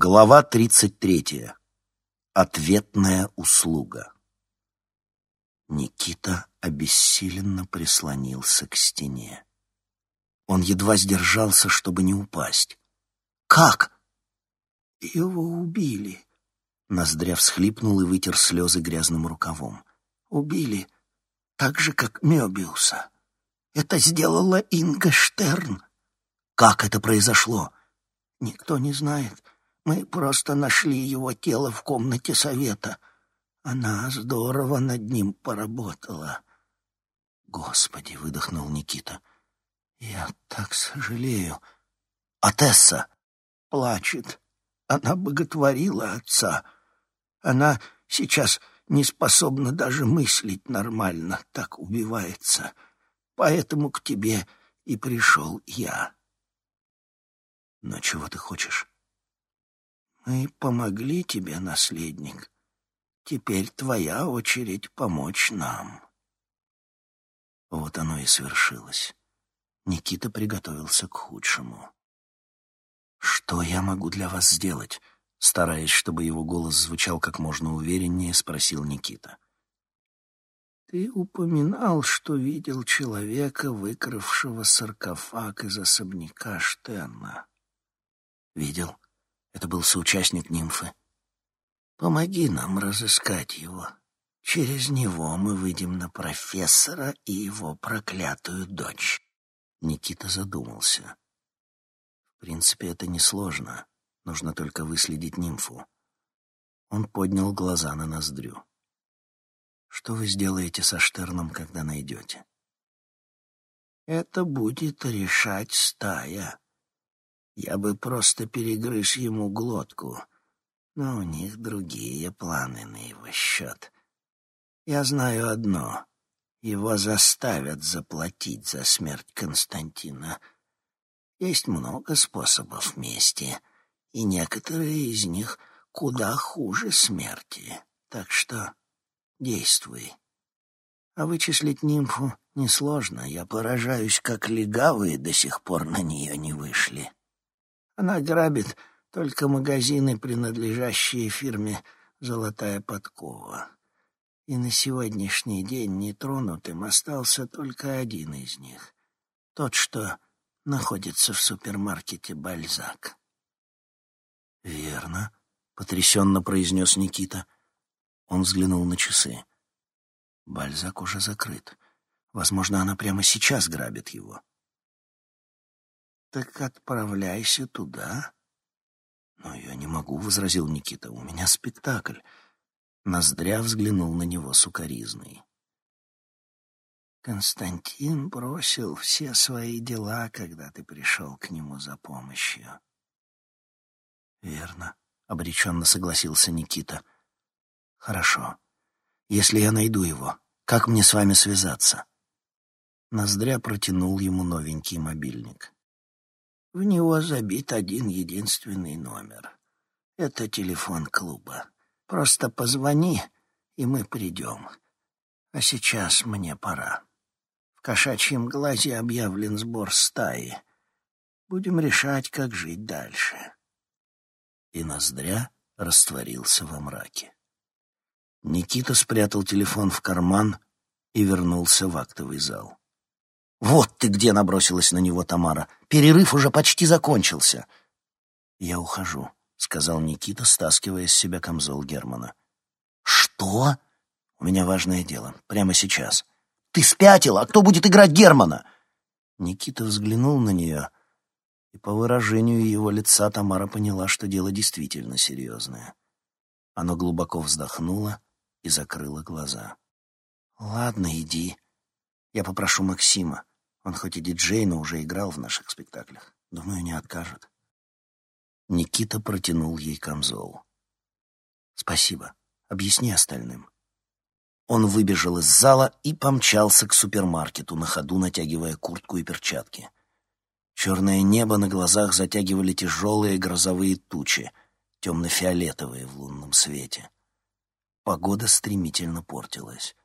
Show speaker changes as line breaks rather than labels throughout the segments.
Глава 33. Ответная услуга. Никита обессиленно прислонился к стене. Он едва сдержался, чтобы не упасть. «Как?» «Его убили». Ноздря всхлипнул и вытер слезы грязным рукавом. «Убили, так же, как Мёбиуса. Это сделала Инга Штерн». «Как это произошло?» «Никто не знает». Мы просто нашли его тело в комнате совета. Она здорово над ним поработала. Господи, выдохнул Никита. Я так сожалею. А Тесса плачет. Она боготворила отца. Она сейчас не способна даже мыслить нормально, так убивается. Поэтому к тебе и пришел я. Но чего ты хочешь? Мы помогли тебе, наследник. Теперь твоя очередь помочь нам. Вот оно и свершилось. Никита приготовился к худшему. «Что я могу для вас сделать?» Стараясь, чтобы его голос звучал как можно увереннее, спросил Никита. «Ты упоминал, что видел человека, выкравшего саркофаг из особняка Штерна». «Видел?» Это был соучастник нимфы. Помоги нам разыскать его. Через него мы выйдем на профессора и его проклятую дочь. Никита задумался. В принципе, это несложно. Нужно только выследить нимфу. Он поднял глаза на ноздрю. Что вы сделаете со Штерном, когда найдете? Это будет решать стая. Я бы просто перегрыз ему глотку, но у них другие планы на его счет. Я знаю одно — его заставят заплатить за смерть Константина. Есть много способов мести, и некоторые из них куда хуже смерти, так что действуй. А вычислить нимфу несложно. Я поражаюсь, как легавые до сих пор на нее не вышли. Она грабит только магазины, принадлежащие фирме «Золотая подкова». И на сегодняшний день нетронутым остался только один из них. Тот, что находится в супермаркете «Бальзак». «Верно», — потрясенно произнес Никита. Он взглянул на часы. Бальзак уже закрыт. Возможно, она прямо сейчас грабит его. Так отправляйся туда. Но я не могу, возразил Никита. У меня спектакль. Ноздря взглянул на него сукоризной. Константин бросил все свои дела, когда ты пришел к нему за помощью. Верно, обреченно согласился Никита. Хорошо. Если я найду его, как мне с вами связаться? Ноздря протянул ему новенький мобильник. В него забит один единственный номер. Это телефон клуба. Просто позвони, и мы придем. А сейчас мне пора. В кошачьем глазе объявлен сбор стаи. Будем решать, как жить дальше. И ноздря растворился во мраке. Никита спрятал телефон в карман и вернулся в актовый зал. «Вот ты где!» — набросилась на него Тамара. «Перерыв уже почти закончился». «Я ухожу», — сказал Никита, стаскивая с себя камзол Германа. «Что?» «У меня важное дело. Прямо сейчас». «Ты спятила! А кто будет играть Германа?» Никита взглянул на нее, и по выражению его лица Тамара поняла, что дело действительно серьезное. Оно глубоко вздохнуло и закрыло глаза. «Ладно, иди. Я попрошу Максима. Он хоть и диджей, но уже играл в наших спектаклях. Думаю, не откажет. Никита протянул ей камзол. «Спасибо. Объясни остальным». Он выбежал из зала и помчался к супермаркету, на ходу натягивая куртку и перчатки. Черное небо на глазах затягивали тяжелые грозовые тучи, темно-фиолетовые в лунном свете. Погода стремительно портилась.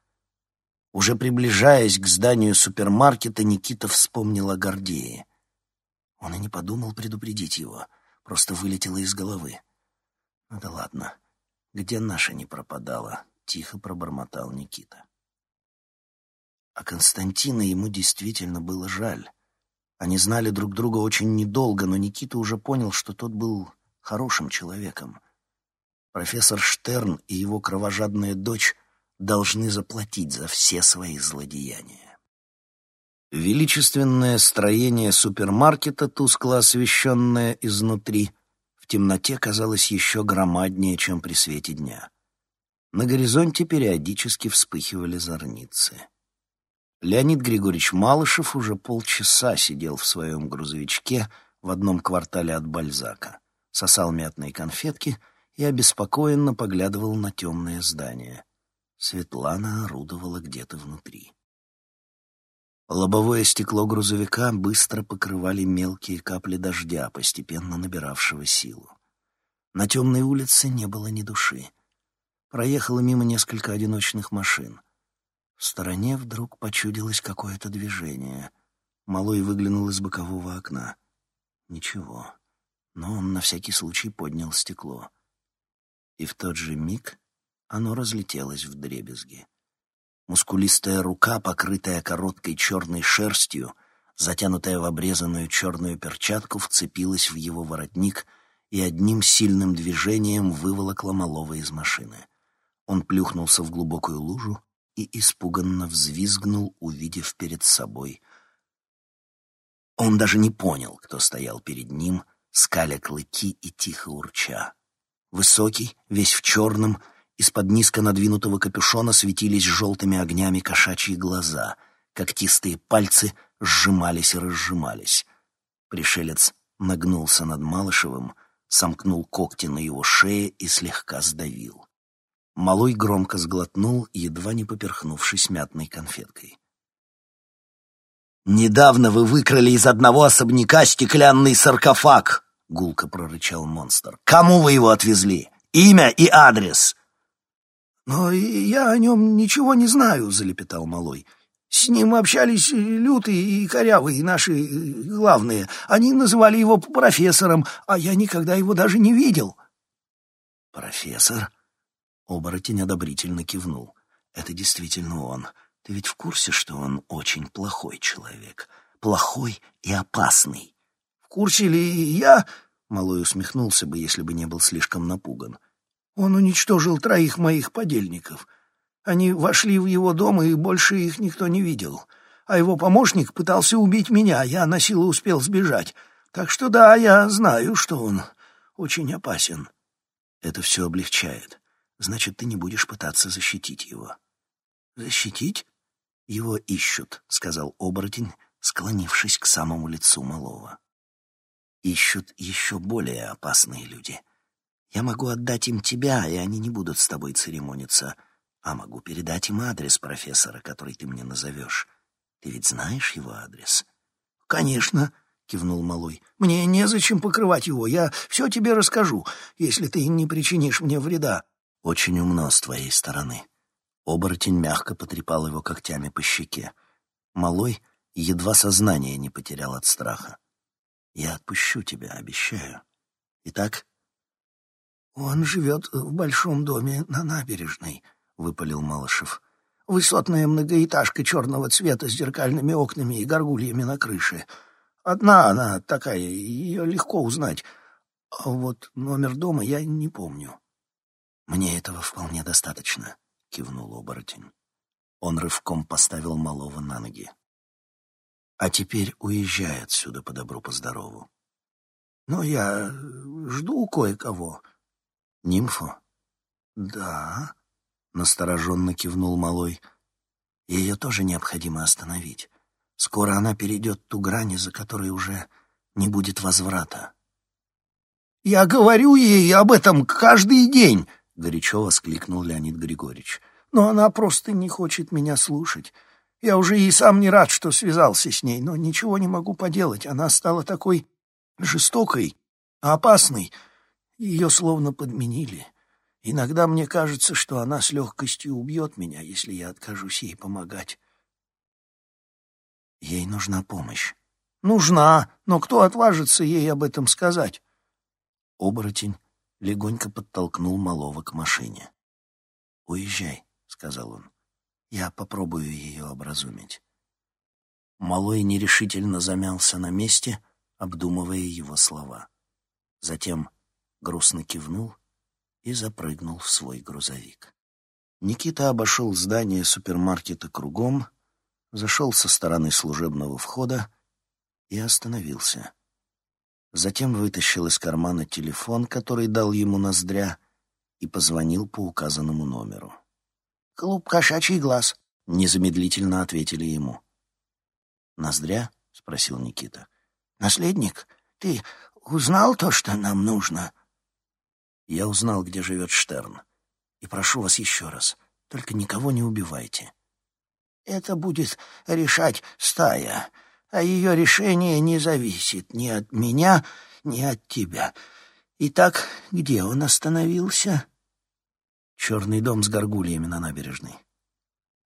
Уже приближаясь к зданию супермаркета, Никита вспомнил о Гордее. Он и не подумал предупредить его, просто вылетело из головы. Ну да ладно, где наша не пропадала, тихо пробормотал Никита. А Константина ему действительно было жаль. Они знали друг друга очень недолго, но Никита уже понял, что тот был хорошим человеком. Профессор Штерн и его кровожадная дочь должны заплатить за все свои злодеяния. Величественное строение супермаркета, тускло освещенное изнутри, в темноте казалось еще громаднее, чем при свете дня. На горизонте периодически вспыхивали зорницы. Леонид Григорьевич Малышев уже полчаса сидел в своем грузовичке в одном квартале от Бальзака, сосал мятные конфетки и обеспокоенно поглядывал на темное здание. Светлана орудовала где-то внутри. Лобовое стекло грузовика быстро покрывали мелкие капли дождя, постепенно набиравшего силу. На темной улице не было ни души. Проехало мимо несколько одиночных машин — в стороне вдруг почудилось какое-то движение. Малой выглянул из бокового окна. Ничего. Но он на всякий случай поднял стекло. И в тот же миг оно разлетелось в дребезги. Мускулистая рука, покрытая короткой черной шерстью, затянутая в обрезанную черную перчатку, вцепилась в его воротник и одним сильным движением выволокла малого из машины. Он плюхнулся в глубокую лужу и испуганно взвизгнул, увидев перед собой. Он даже не понял, кто стоял перед ним, скаля клыки и тихо урча. Высокий, весь в черном, из-под низко надвинутого капюшона светились желтыми огнями кошачьи глаза, когтистые пальцы сжимались и разжимались. Пришелец нагнулся над Малышевым, сомкнул когти на его шее и слегка сдавил. Малой громко сглотнул, едва не поперхнувшись мятной конфеткой. «Недавно вы выкрали из одного особняка стеклянный саркофаг!» — гулко прорычал монстр. «Кому вы его отвезли? Имя и адрес!»
«Но я о нем ничего не знаю», — залепетал Малой. «С ним общались лютые и корявые наши главные. Они называли его профессором, а я никогда его даже не видел».
«Профессор?» Оборотень одобрительно кивнул. «Это действительно он. Ты ведь в курсе, что он очень плохой человек? Плохой и опасный?»
«В курсе ли я?» Малой усмехнулся бы, если бы не был слишком напуган. «Он уничтожил троих моих подельников. Они вошли в его дом, и больше их никто не видел. А его помощник пытался убить меня, я на силу успел сбежать. Так что да, я знаю, что он очень опасен».
«Это все облегчает. Значит, ты не будешь пытаться защитить его.
Защитить?
Его ищут, сказал оборотень, склонившись к самому лицу малого. Ищут еще более опасные люди. Я могу отдать им тебя, и они не будут с тобой церемониться, а могу передать им адрес профессора, который ты мне назовешь. Ты ведь знаешь его адрес?
Конечно, кивнул малой. Мне незачем покрывать его. Я все тебе расскажу, если ты не причинишь мне вреда.
Очень умно с твоей стороны. Оборотень мягко потрепал его когтями по щеке. Малой едва сознание не потерял от страха. Я отпущу тебя, обещаю. Итак...
«Он живет в большом доме на набережной», — выпалил Малышев. «Высотная многоэтажка черного цвета с зеркальными окнами и горгульями на крыше. Одна она такая, ее легко узнать. А вот номер дома я не помню».
«Мне этого вполне достаточно», — кивнул оборотень. Он рывком поставил малого на ноги. «А теперь уезжай отсюда по добру, по здорову».
«Но я жду кое-кого».
«Нимфу?»
«Да», —
настороженно кивнул малой. «Ее тоже необходимо остановить. Скоро она перейдет ту грань, за которой уже не будет возврата».
«Я говорю ей об этом каждый день», — горячо воскликнул Леонид Григорьевич. «Но она просто не хочет меня слушать. Я уже и сам не рад, что связался с ней, но ничего не могу поделать. Она стала такой жестокой, опасной. Ее словно подменили. Иногда мне кажется, что она с легкостью убьет меня, если я откажусь ей помогать».
«Ей нужна помощь».
«Нужна, но кто отважится ей об этом сказать?»
Оборотень легонько подтолкнул малого к машине. «Уезжай», — сказал он. «Я попробую ее образумить». Малой нерешительно замялся на месте, обдумывая его слова. Затем грустно кивнул и запрыгнул в свой грузовик. Никита обошел здание супермаркета кругом, зашел со стороны служебного входа и остановился. Затем вытащил из кармана телефон, который дал ему ноздря, и позвонил по указанному номеру.
«Клуб «Кошачий глаз», —
незамедлительно ответили ему. «Ноздря?» — спросил Никита.
«Наследник, ты узнал то, что нам нужно?»
«Я узнал, где живет Штерн. И прошу вас еще раз, только никого не убивайте».
«Это будет решать стая, а ее решение не зависит ни от меня, ни от тебя. Итак, где он остановился?»
«Черный дом с горгульями на набережной».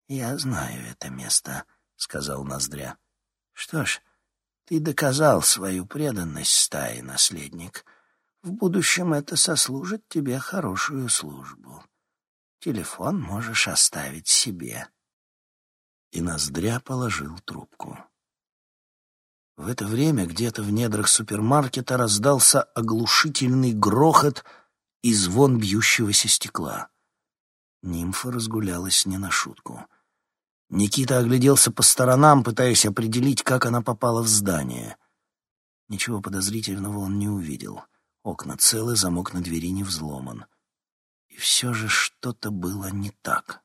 «Я знаю это место», — сказал Ноздря. «Что ж, ты доказал свою преданность стае, наследник. В будущем это сослужит тебе хорошую службу. Телефон можешь оставить себе».
И Ноздря положил трубку. В это время где-то в недрах супермаркета раздался оглушительный грохот и звон бьющегося стекла. Нимфа разгулялась не на шутку. Никита огляделся по сторонам, пытаясь определить, как она попала в здание. Ничего подозрительного он не увидел. Окна целы, замок на двери не взломан. И все же что-то было не так.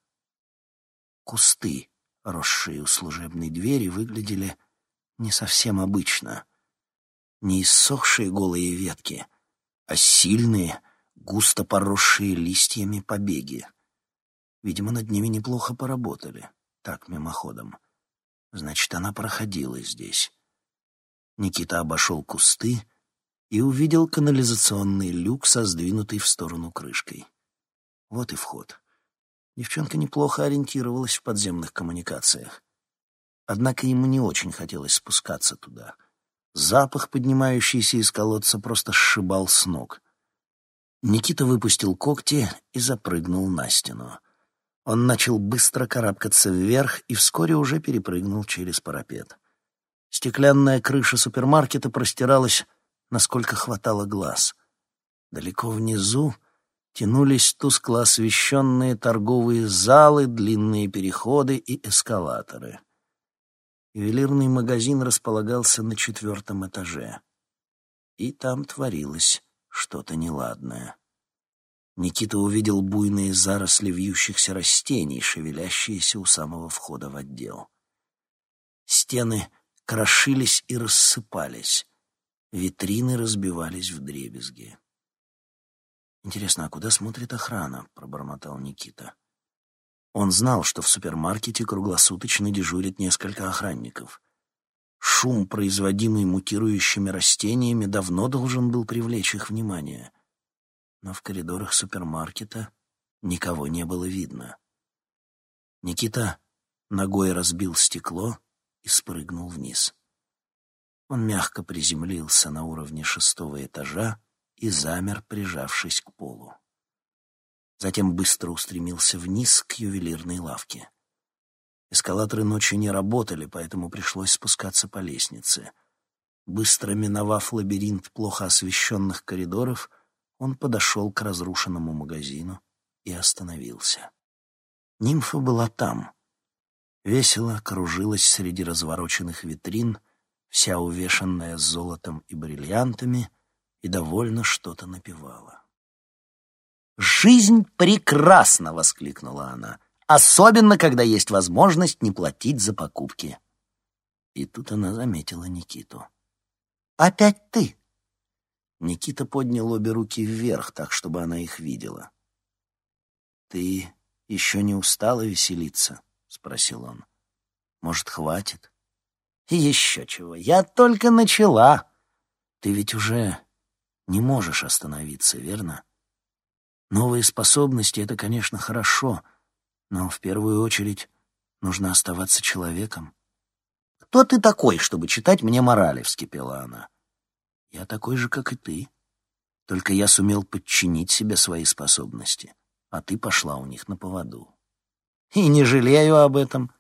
Кусты, росшие у служебной двери, выглядели не совсем обычно. Не иссохшие голые ветки, а сильные, густо поросшие листьями побеги. Видимо, над ними неплохо поработали так, мимоходом. Значит, она проходила здесь. Никита обошел кусты и увидел канализационный люк со сдвинутой в сторону крышкой. Вот и вход. Девчонка неплохо ориентировалась в подземных коммуникациях. Однако ему не очень хотелось спускаться туда. Запах, поднимающийся из колодца, просто сшибал с ног. Никита выпустил когти и запрыгнул на стену. Он начал быстро карабкаться вверх и вскоре уже перепрыгнул через парапет. Стеклянная крыша супермаркета простиралась, насколько хватало глаз. Далеко внизу тянулись тускло освещенные торговые залы, длинные переходы и эскалаторы. Ювелирный магазин располагался на четвертом этаже. И там творилось что-то неладное. Никита увидел буйные заросли вьющихся растений, шевелящиеся у самого входа в отдел. Стены крошились и рассыпались, витрины разбивались в дребезги. «Интересно, а куда смотрит охрана?» — пробормотал Никита. Он знал, что в супермаркете круглосуточно дежурит несколько охранников. Шум, производимый мутирующими растениями, давно должен был привлечь их внимание — но в коридорах супермаркета никого не было видно. Никита ногой разбил стекло и спрыгнул вниз. Он мягко приземлился на уровне шестого этажа и замер, прижавшись к полу. Затем быстро устремился вниз к ювелирной лавке. Эскалаторы ночью не работали, поэтому пришлось спускаться по лестнице. Быстро миновав лабиринт плохо освещенных коридоров — он подошел к разрушенному магазину и остановился. Нимфа была там. Весело кружилась среди развороченных витрин, вся увешанная золотом и бриллиантами, и довольно что-то напевала. «Жизнь прекрасна!» — воскликнула она. «Особенно, когда есть возможность не платить за покупки». И тут она заметила Никиту. «Опять ты!» Никита поднял обе руки вверх, так, чтобы она их видела. «Ты еще не устала веселиться?» — спросил он. «Может, хватит?» «Еще чего, я только начала!» «Ты ведь уже не можешь остановиться, верно? Новые способности — это, конечно, хорошо, но в первую очередь нужно оставаться человеком». «Кто ты такой, чтобы читать мне морали?» — вскипела она. Я такой же, как и ты. Только я сумел подчинить себе свои способности, а ты пошла у них на поводу. И не жалею об этом.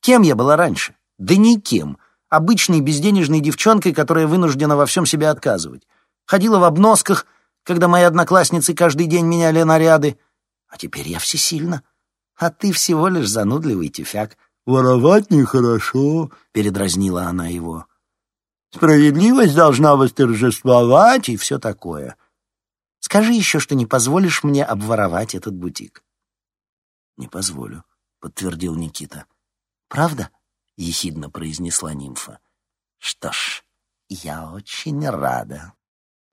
Кем я была раньше? Да никем. Обычной безденежной девчонкой, которая вынуждена во всем себе отказывать. Ходила в обносках, когда мои одноклассницы каждый день меняли наряды. А теперь я всесильна. А ты всего лишь занудливый тюфяк.
«Воровать нехорошо», —
передразнила она его.
«Справедливость должна восторжествовать»
и все такое. Скажи еще, что не позволишь мне обворовать этот бутик. «Не позволю», — подтвердил Никита. «Правда?» — ехидно произнесла нимфа. «Что ж, я очень рада».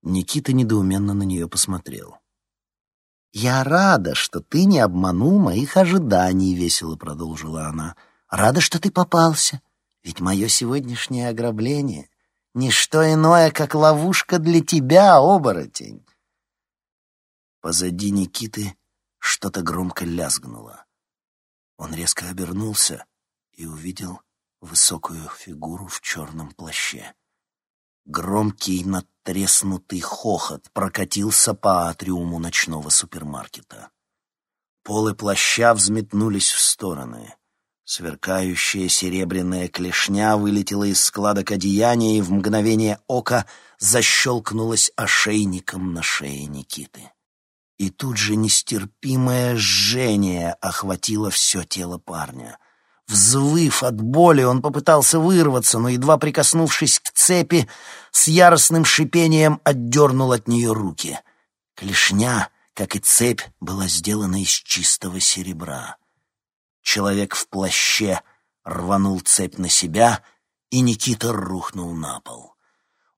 Никита недоуменно на нее посмотрел. «Я рада, что ты не обманул моих ожиданий», — весело продолжила она. «Рада, что ты попался, ведь мое сегодняшнее ограбление — ничто иное, как ловушка для тебя, оборотень». Позади Никиты что-то громко лязгнуло. Он резко обернулся и увидел высокую фигуру в черном плаще. Громкий надтреснутый хохот прокатился по атриуму ночного супермаркета. Полы плаща взметнулись в стороны. Сверкающая серебряная клешня вылетела из складок одеяния и в мгновение ока защелкнулась ошейником на шее Никиты. И тут же нестерпимое жжение охватило все тело парня — Взвыв от боли, он попытался вырваться, но, едва прикоснувшись к цепи, с яростным шипением отдернул от нее руки. Клешня, как и цепь, была сделана из чистого серебра. Человек в плаще рванул цепь на себя, и Никита рухнул на пол.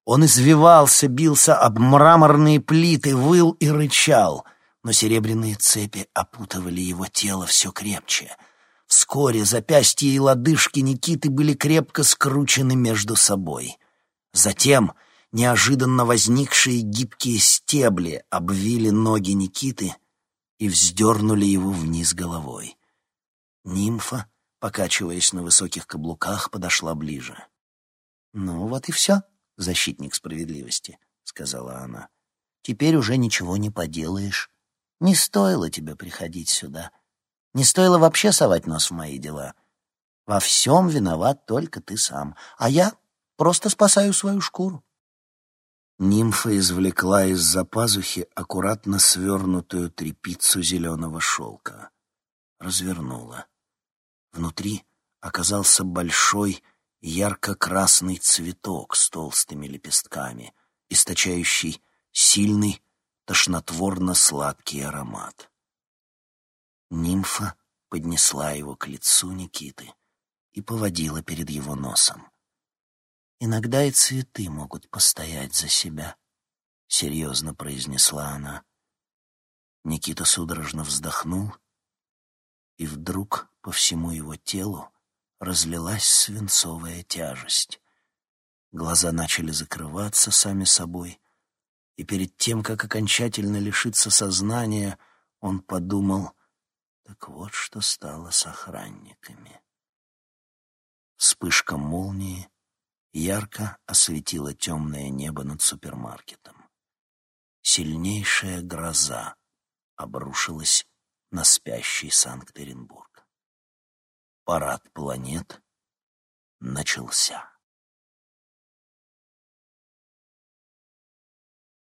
Он извивался, бился об мраморные плиты, выл и рычал, но серебряные цепи опутывали его тело все крепче — Вскоре запястья и лодыжки Никиты были крепко скручены между собой. Затем неожиданно возникшие гибкие стебли обвили ноги Никиты и вздернули его вниз головой. Нимфа, покачиваясь на высоких каблуках, подошла ближе. «Ну вот и все, защитник справедливости», — сказала она. «Теперь уже ничего не поделаешь. Не стоило тебе приходить сюда. Не стоило вообще совать нос в мои дела. Во всем виноват только ты сам, а я просто спасаю свою шкуру. Нимфа извлекла из-за пазухи аккуратно свернутую трепицу зеленого шелка. Развернула. Внутри оказался большой ярко-красный цветок с толстыми лепестками, источающий сильный, тошнотворно-сладкий аромат. Нимфа поднесла его к лицу Никиты и поводила перед его носом. «Иногда и цветы могут постоять за себя», — серьезно произнесла она. Никита судорожно вздохнул, и вдруг по всему его телу разлилась свинцовая тяжесть. Глаза начали закрываться сами собой, и перед тем, как окончательно лишиться сознания, он подумал — так вот что стало с охранниками. Вспышка молнии ярко осветила темное небо над супермаркетом. Сильнейшая гроза обрушилась на спящий Санкт-Петербург. Парад планет начался.